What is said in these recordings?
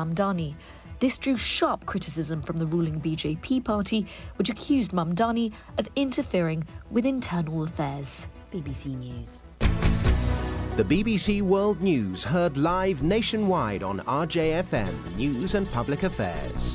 Mamdani. This drew sharp criticism from the ruling BJP party, which accused Mamdani of interfering with internal affairs. BBC News. The BBC World News heard live nationwide on RJFM News and Public Affairs.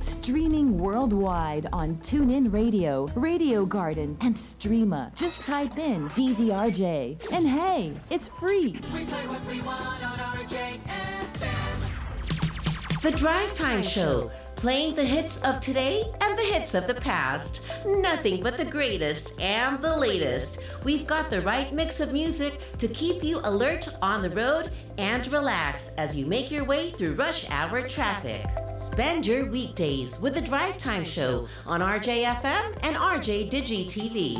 Streaming worldwide on TuneIn Radio, Radio Garden, and Streema. Just type in DZRJ. And hey, it's free. We play what we want on RJFM. The Drive Time Show, playing the hits of today and the hits of the past. Nothing but the greatest and the latest. We've got the right mix of music to keep you alert on the road and relax as you make your way through rush hour traffic. Spend your weekdays with the Drive Time Show on RJFM and RJ Digi TV.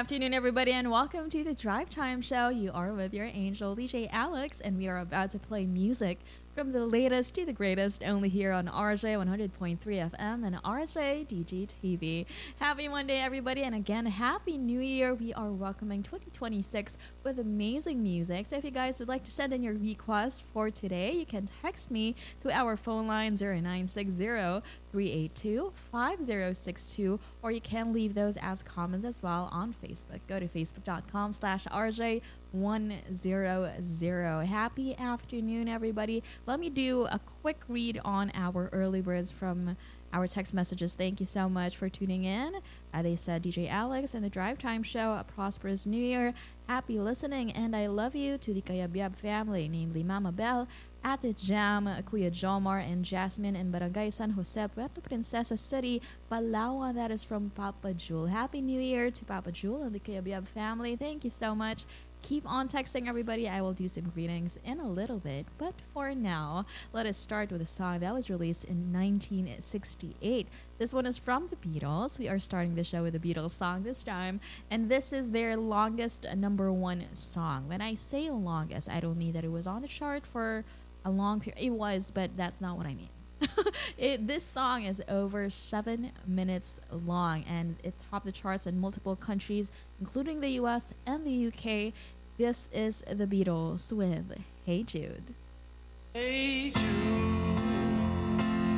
Afternoon, everybody, and welcome to the Drive Time Show. You are with your angel, DJ Alex, and we are about to play music from the latest to the greatest only here on RJ 100.3 FM and RJ DG TV. Happy Monday, everybody, and again, Happy New Year. We are welcoming 2026 with amazing music. So, if you guys would like to send in your request for today, you can text me to our phone line 0960 382 5062, or you can leave those as comments as well on Facebook. Go to facebook.com slash RJ 100. Happy afternoon, everybody. Let me do a quick read on our early birds from our text messages. Thank you so much for tuning in. Uh, they said, DJ Alex and the Drive Time Show, a prosperous new year, happy listening, and I love you to the Kayabyab family, namely Mama Belle, Ate Jam, Kuya Jomar, and Jasmine in Barangay San Jose, Puerto Princesa City, Palawan. That is from Papa Jewel. Happy New Year to Papa Jewel and the Kayabyab family. Thank you so much. Keep on texting everybody. I will do some greetings in a little bit. But for now, let us start with a song that was released in 1968. This one is from the Beatles. We are starting the show with a Beatles song this time. And this is their longest number one song. When I say longest, I don't mean that it was on the chart for a long period. It was, but that's not what I mean. it, this song is over seven minutes long and it topped the charts in multiple countries, including the US and the UK. This is the Beatles with Hey Jude. Hey Jude,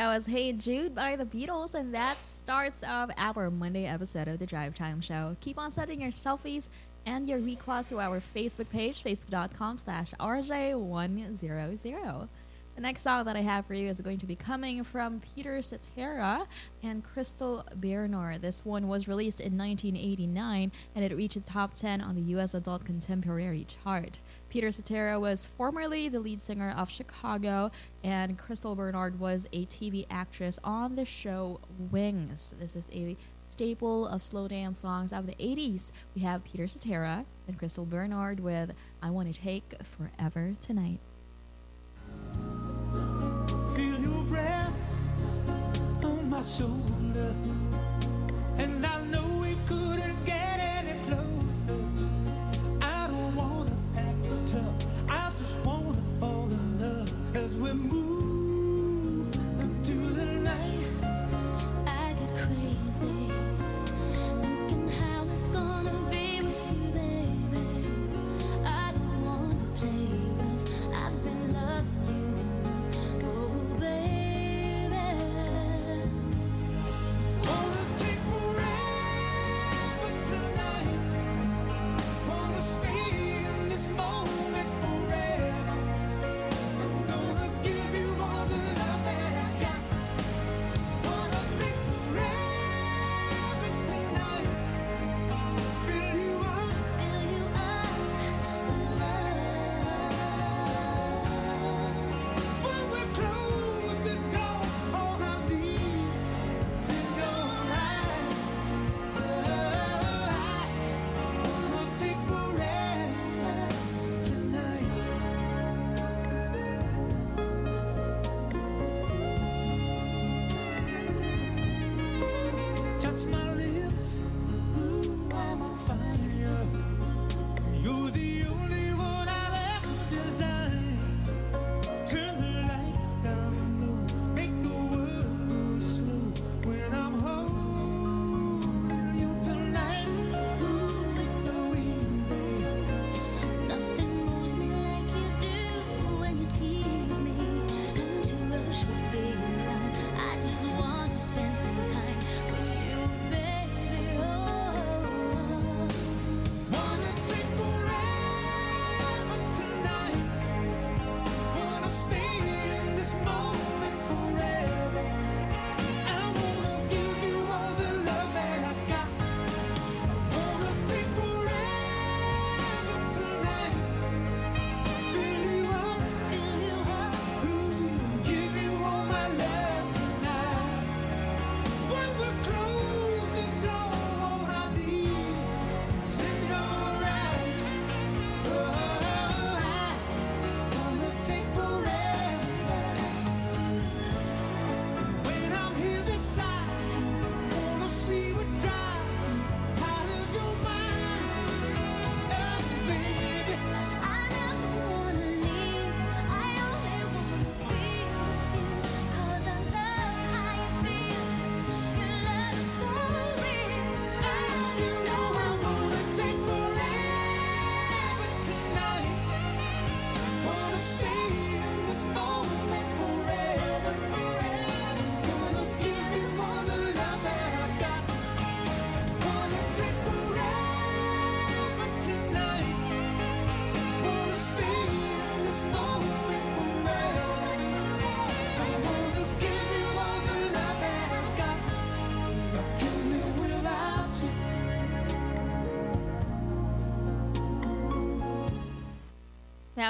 That was Hey Jude by the Beatles, and that starts off our Monday episode of the Drive Time Show. Keep on sending your selfies and your requests to our Facebook page, facebook.com slash RJ100. The next song that I have for you is going to be coming from Peter Cetera and Crystal Bernard. This one was released in 1989 and it reached the top 10 on the US Adult Contemporary chart. Peter Cetera was formerly the lead singer of Chicago, and Crystal Bernard was a TV actress on the show Wings. This is a staple of slow dance songs of the 80s. We have Peter Cetera and Crystal Bernard with I Want to Take Forever Tonight. And I know we couldn't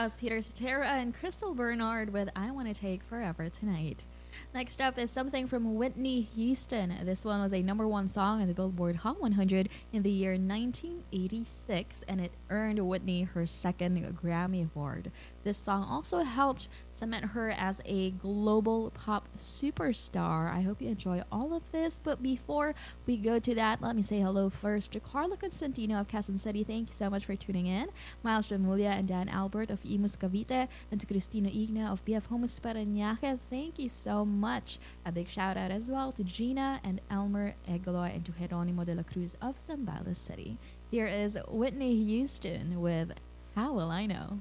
That was Peter Cetera and Crystal Bernard with I Want to Take Forever Tonight. Next up is something from Whitney Houston. This one was a number one song on the Billboard Hot 100 in the year 1986, and it earned Whitney her second Grammy Award. This song also helped cement her as a global pop superstar. I hope you enjoy all of this, but before we go to that, let me say hello first to Carla Constantino of Quezon City. Thank you so much for tuning in. Miles Jamulia and Dan Albert of Imus Cavite, and to Cristina Igna of BF Homes Parañaque. Thank you so much. A big shout out as well to Gina and Elmer Egloy and to Jeronimo de la Cruz of Zambales City. Here is Whitney Houston with How Will I Know?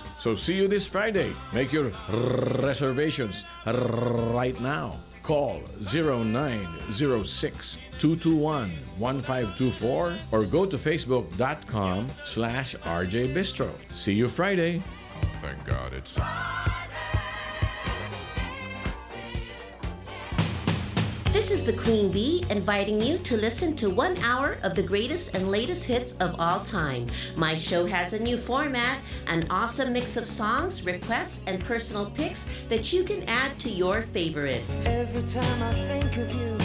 So see you this Friday. Make your reservations right now. Call 0906 221 1524 or go to facebook.com slash RJ Bistro. See you Friday. Thank God it's. This is the Queen Bee inviting you to listen to one hour of the greatest and latest hits of all time. My show has a new format, an awesome mix of songs, requests, and personal picks that you can add to your favorites. Every time I think of you,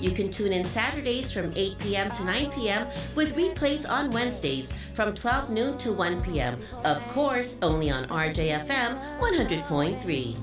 You can tune in Saturdays from 8 p.m. to 9 p.m. with replays on Wednesdays from 12 noon to 1 p.m. Of course, only on RJFM 100.3.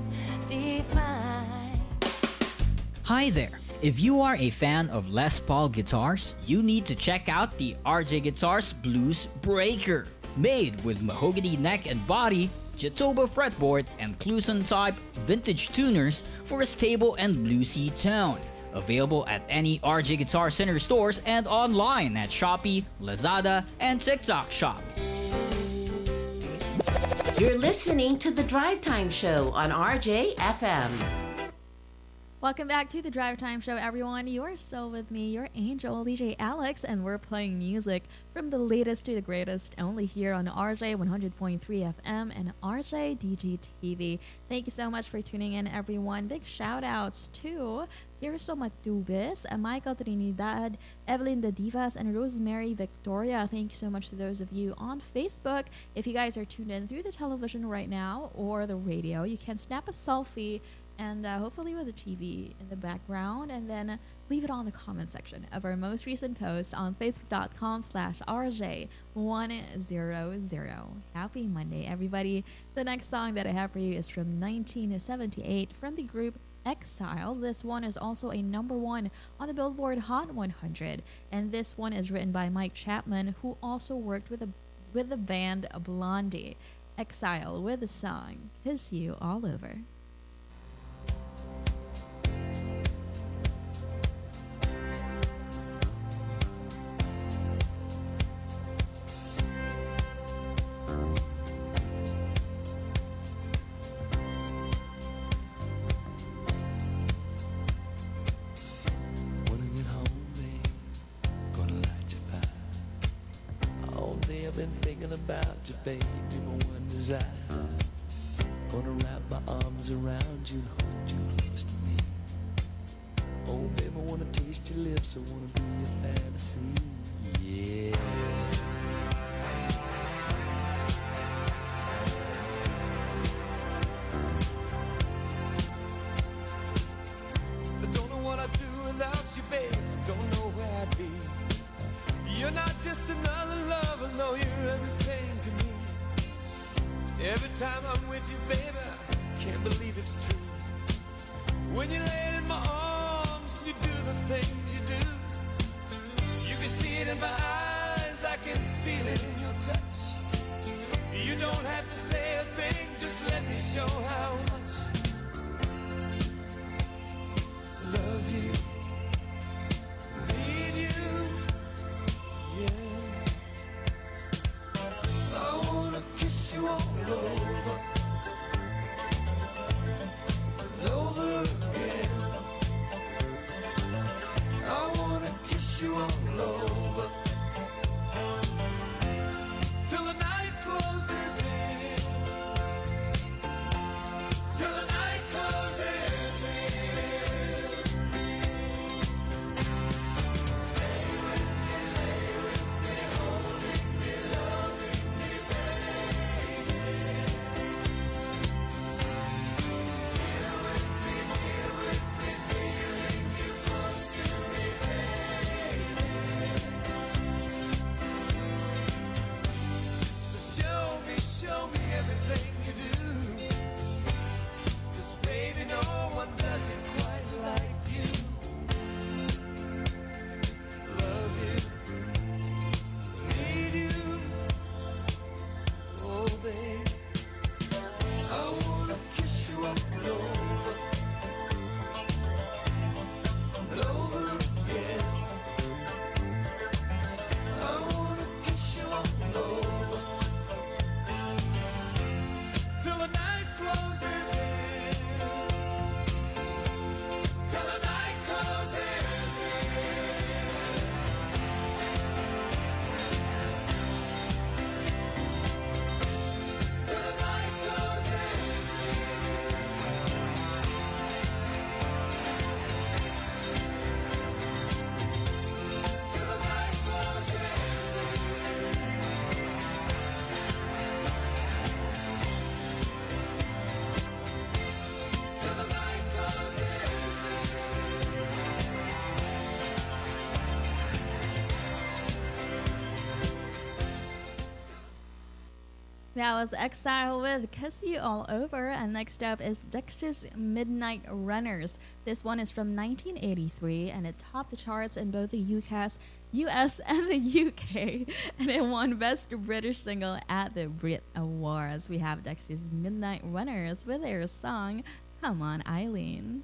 Hi there. If you are a fan of Les Paul guitars, you need to check out the RJ Guitars Blues Breaker. Made with mahogany neck and body, Jatoba fretboard, and Kluson type vintage tuners for a stable and bluesy tone. Available at any RJ Guitar Center stores and online at Shopee, Lazada, and TikTok Shop. You're listening to the Drive Time Show on RJFM. Welcome back to the Drive Time Show, everyone. You're still with me, your angel, DJ Alex, and we're playing music from the latest to the greatest only here on RJ 100.3 FM and RJ DG TV. Thank you so much for tuning in, everyone. Big shout outs to Tirso Matubis, Michael Trinidad, Evelyn the Divas, and Rosemary Victoria. Thank you so much to those of you on Facebook. If you guys are tuned in through the television right now or the radio, you can snap a selfie and uh, hopefully with a TV in the background, and then leave it on the comment section of our most recent post on facebook.com slash rj100. Happy Monday, everybody. The next song that I have for you is from 1978 from the group Exile. This one is also a number one on the Billboard Hot 100, and this one is written by Mike Chapman, who also worked with, a, with the band Blondie. Exile with the song Kiss You All Over. Time I'm with you, baby, That was Exile with Kiss You All Over, and next up is Dexys Midnight Runners. This one is from 1983, and it topped the charts in both the UCAS, US and the UK, and it won Best British Single at the Brit Awards. We have Dexys Midnight Runners with their song Come On Eileen.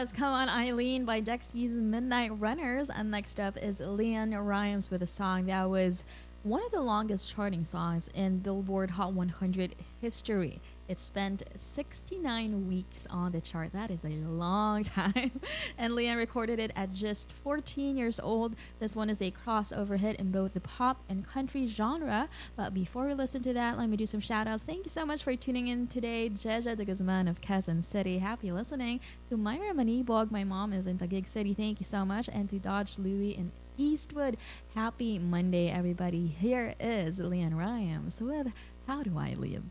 Was Come On Eileen by Dexy's Midnight Runners. And next up is LeAnn Rimes with a song that was one of the longest charting songs in Billboard Hot 100 history. It spent 69 weeks on the chart. That is a long time. and LeAnn recorded it at just 14 years old. This one is a crossover hit in both the pop and country genre. But before we listen to that, let me do some shout outs. Thank you so much for tuning in today. Jeja de Guzman of Quezon City. Happy listening to Myra Manibog. My mom is in Taguig City. Thank you so much. And to Dodge Louie in Eastwood. Happy Monday, everybody. Here is LeAnn Rimes with How Do I Live?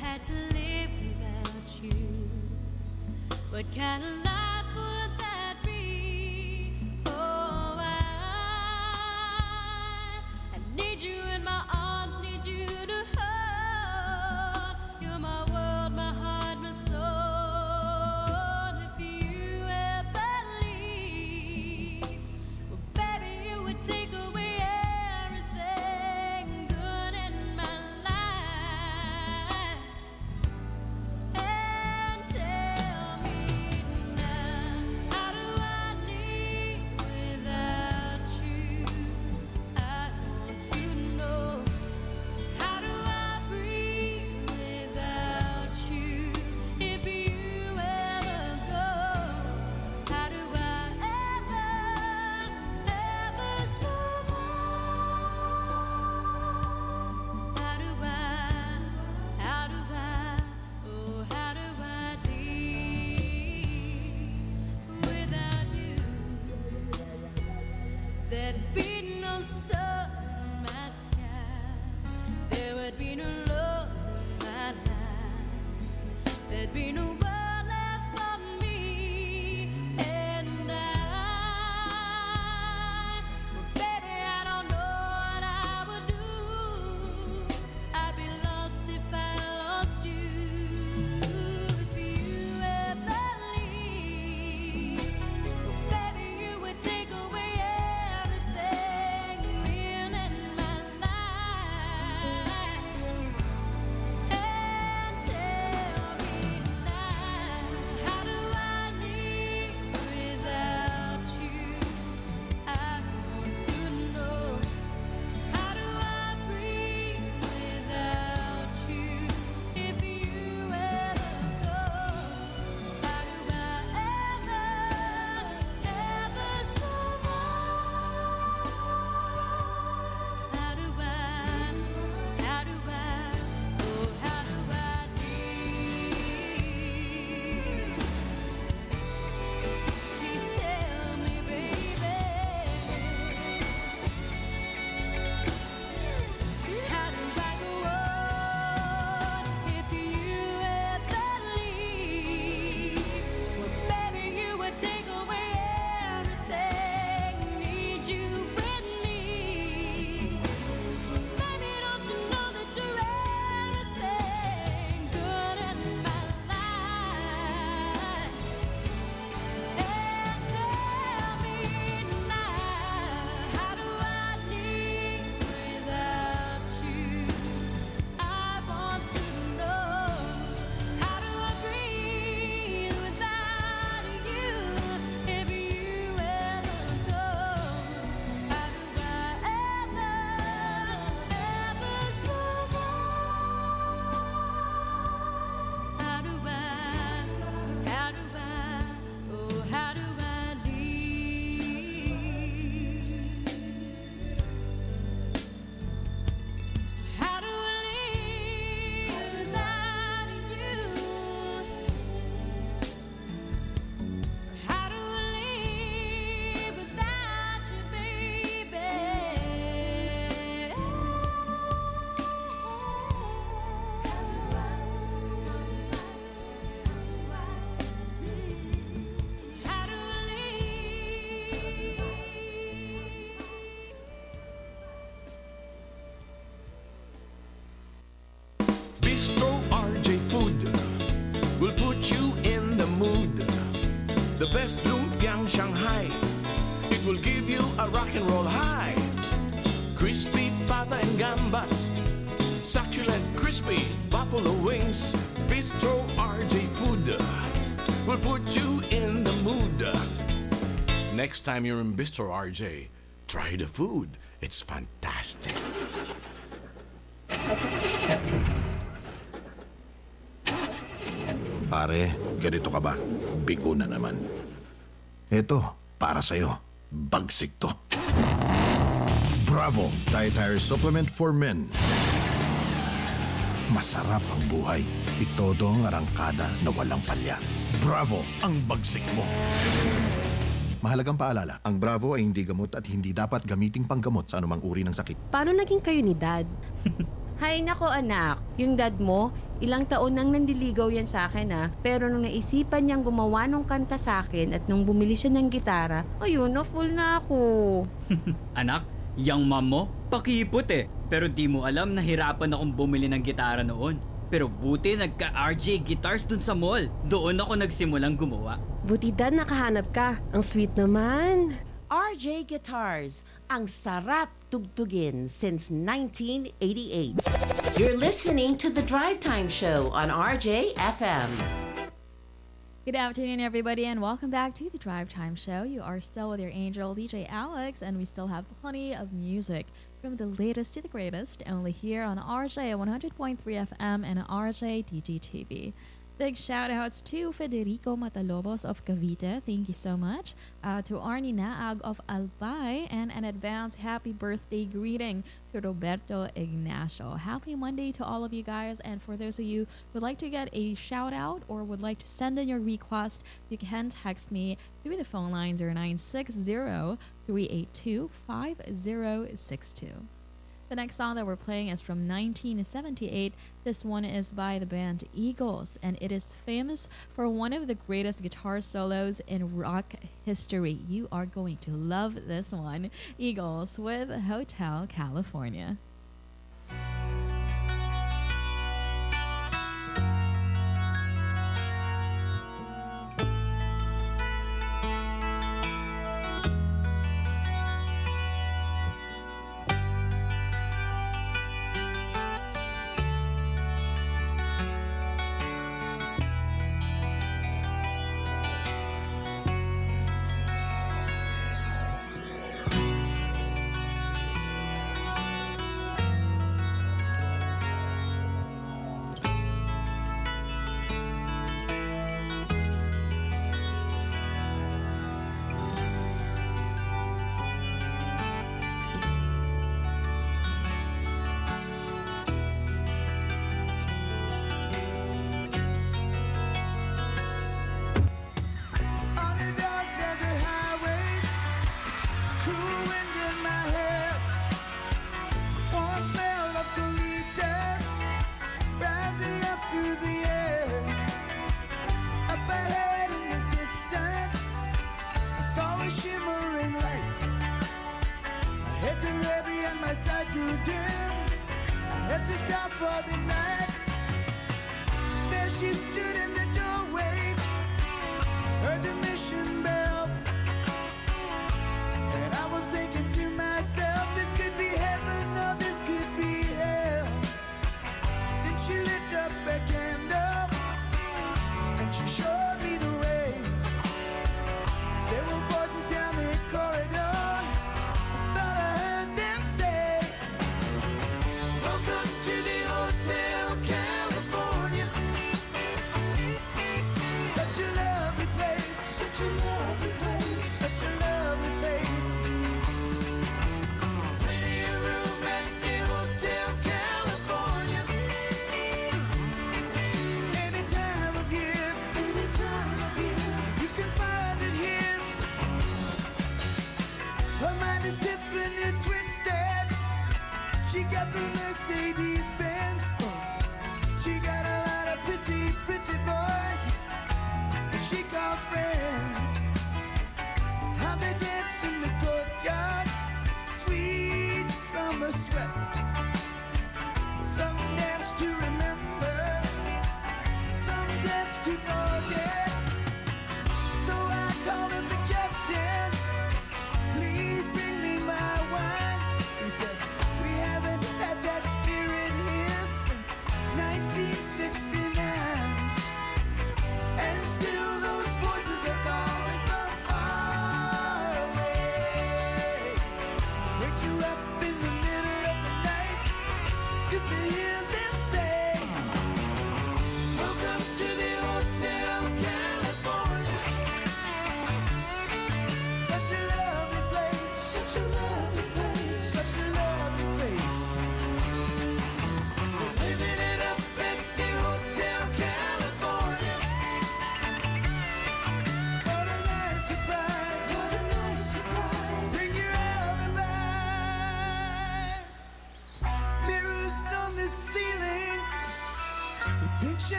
had to live without you. What kind of life? best Lumpiang Shanghai. It will give you a rock and roll high. Crispy pata and gambas, succulent crispy buffalo wings, bistro RJ food will put you in the mood. Next time you're in Bistro RJ, try the food. It's fantastic. Pare, ganito ka ba? Bigo na naman. Ito, para sa'yo. Bagsik to. Bravo! Dietary Supplement for Men. Masarap ang buhay. Itodo ang arangkada na walang palya. Bravo! Ang bagsik mo. Mahalagang paalala, ang Bravo ay hindi gamot at hindi dapat gamiting panggamot sa anumang uri ng sakit. Paano naging kayo ni Dad? Hay nako anak, yung dad mo, ilang taon nang nandiligaw yan sa akin ah. Pero nung naisipan niyang gumawa ng kanta sa akin at nung bumili siya ng gitara, ayun, na full na ako. Anak, yang mom mo, pakipot eh. Pero di mo alam na hirapan akong bumili ng gitara noon. Pero buti nagka-RJ Guitars dun sa mall. Doon ako nagsimulang gumawa. Buti Dad nakahanap ka. Ang sweet naman. RJ Guitars, ang sarap tugtugin since 1988. You're listening to the Drive Time Show on RJ FM. Good afternoon, everybody, and welcome back to the Drive Time Show. You are still with your angel, DJ Alex, and we still have plenty of music from the latest to the greatest, only here on RJ 100.3 FM and RJ DGTV. Big shout outs to Federico Matalobos of Cavite. Thank you so much. Uh, to Arnie Naag of Albay and an advance happy birthday greeting to Roberto Ignacio. Happy Monday to all of you guys. And for those of you who would like to get a shout out or would like to send in your request, you can text me through the phone line 0960 382 5062. The next song that we're playing is from 1978. This one is by the band Eagles, and it is famous for one of the greatest guitar solos in rock history. You are going to love this one. Eagles with Hotel California. She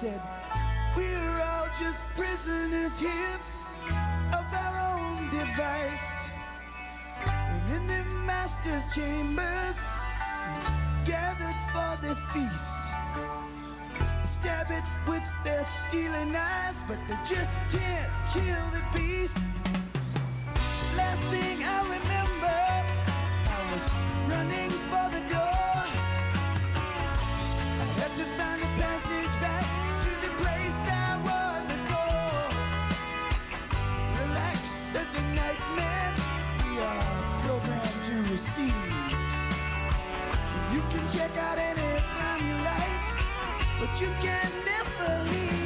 said, We're all just prisoners here of our own device. And in the master's chambers, gathered for the feast. Stab it with their stealing knives, but they just can't kill the beast. Receive. You can check out anytime you like, but you can never leave.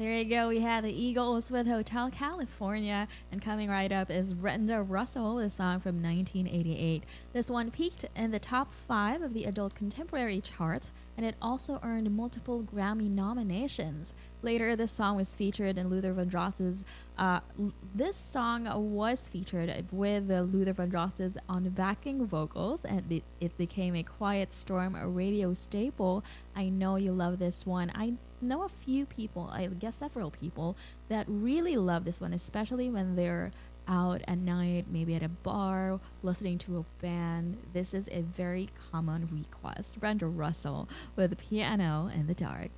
There you go. We had the Eagles with Hotel California, and coming right up is Brenda Russell, a song from 1988. This one peaked in the top five of the adult contemporary chart, and it also earned multiple Grammy nominations. Later, this song was featured in Luther Vandross's. Uh, this song was featured with Luther Vandross's on backing vocals, and it, it became a Quiet Storm a radio staple. I know you love this one. I know a few people, I guess several people, that really love this one, especially when they're out at night, maybe at a bar, listening to a band. This is a very common request. Brenda Russell with Piano in the Dark.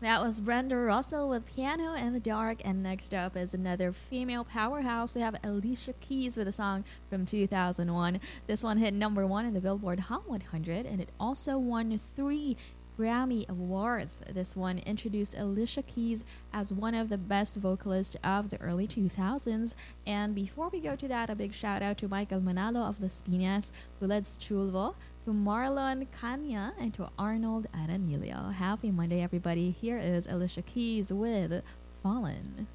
That was Brenda Russell with Piano in the Dark. And next up is another female powerhouse. We have Alicia Keys with a song from 2001. This one hit number one in the Billboard Hot 100, and it also won three Grammy Awards. This one introduced Alicia Keys as one of the best vocalists of the early 2000s. And before we go to that, a big shout out to Michael Manalo of Las Piñas, to Led Strulvo, to Marlon Kanya, and to Arnold Aranilio. Happy Monday, everybody. Here is Alicia Keys with Fallin'.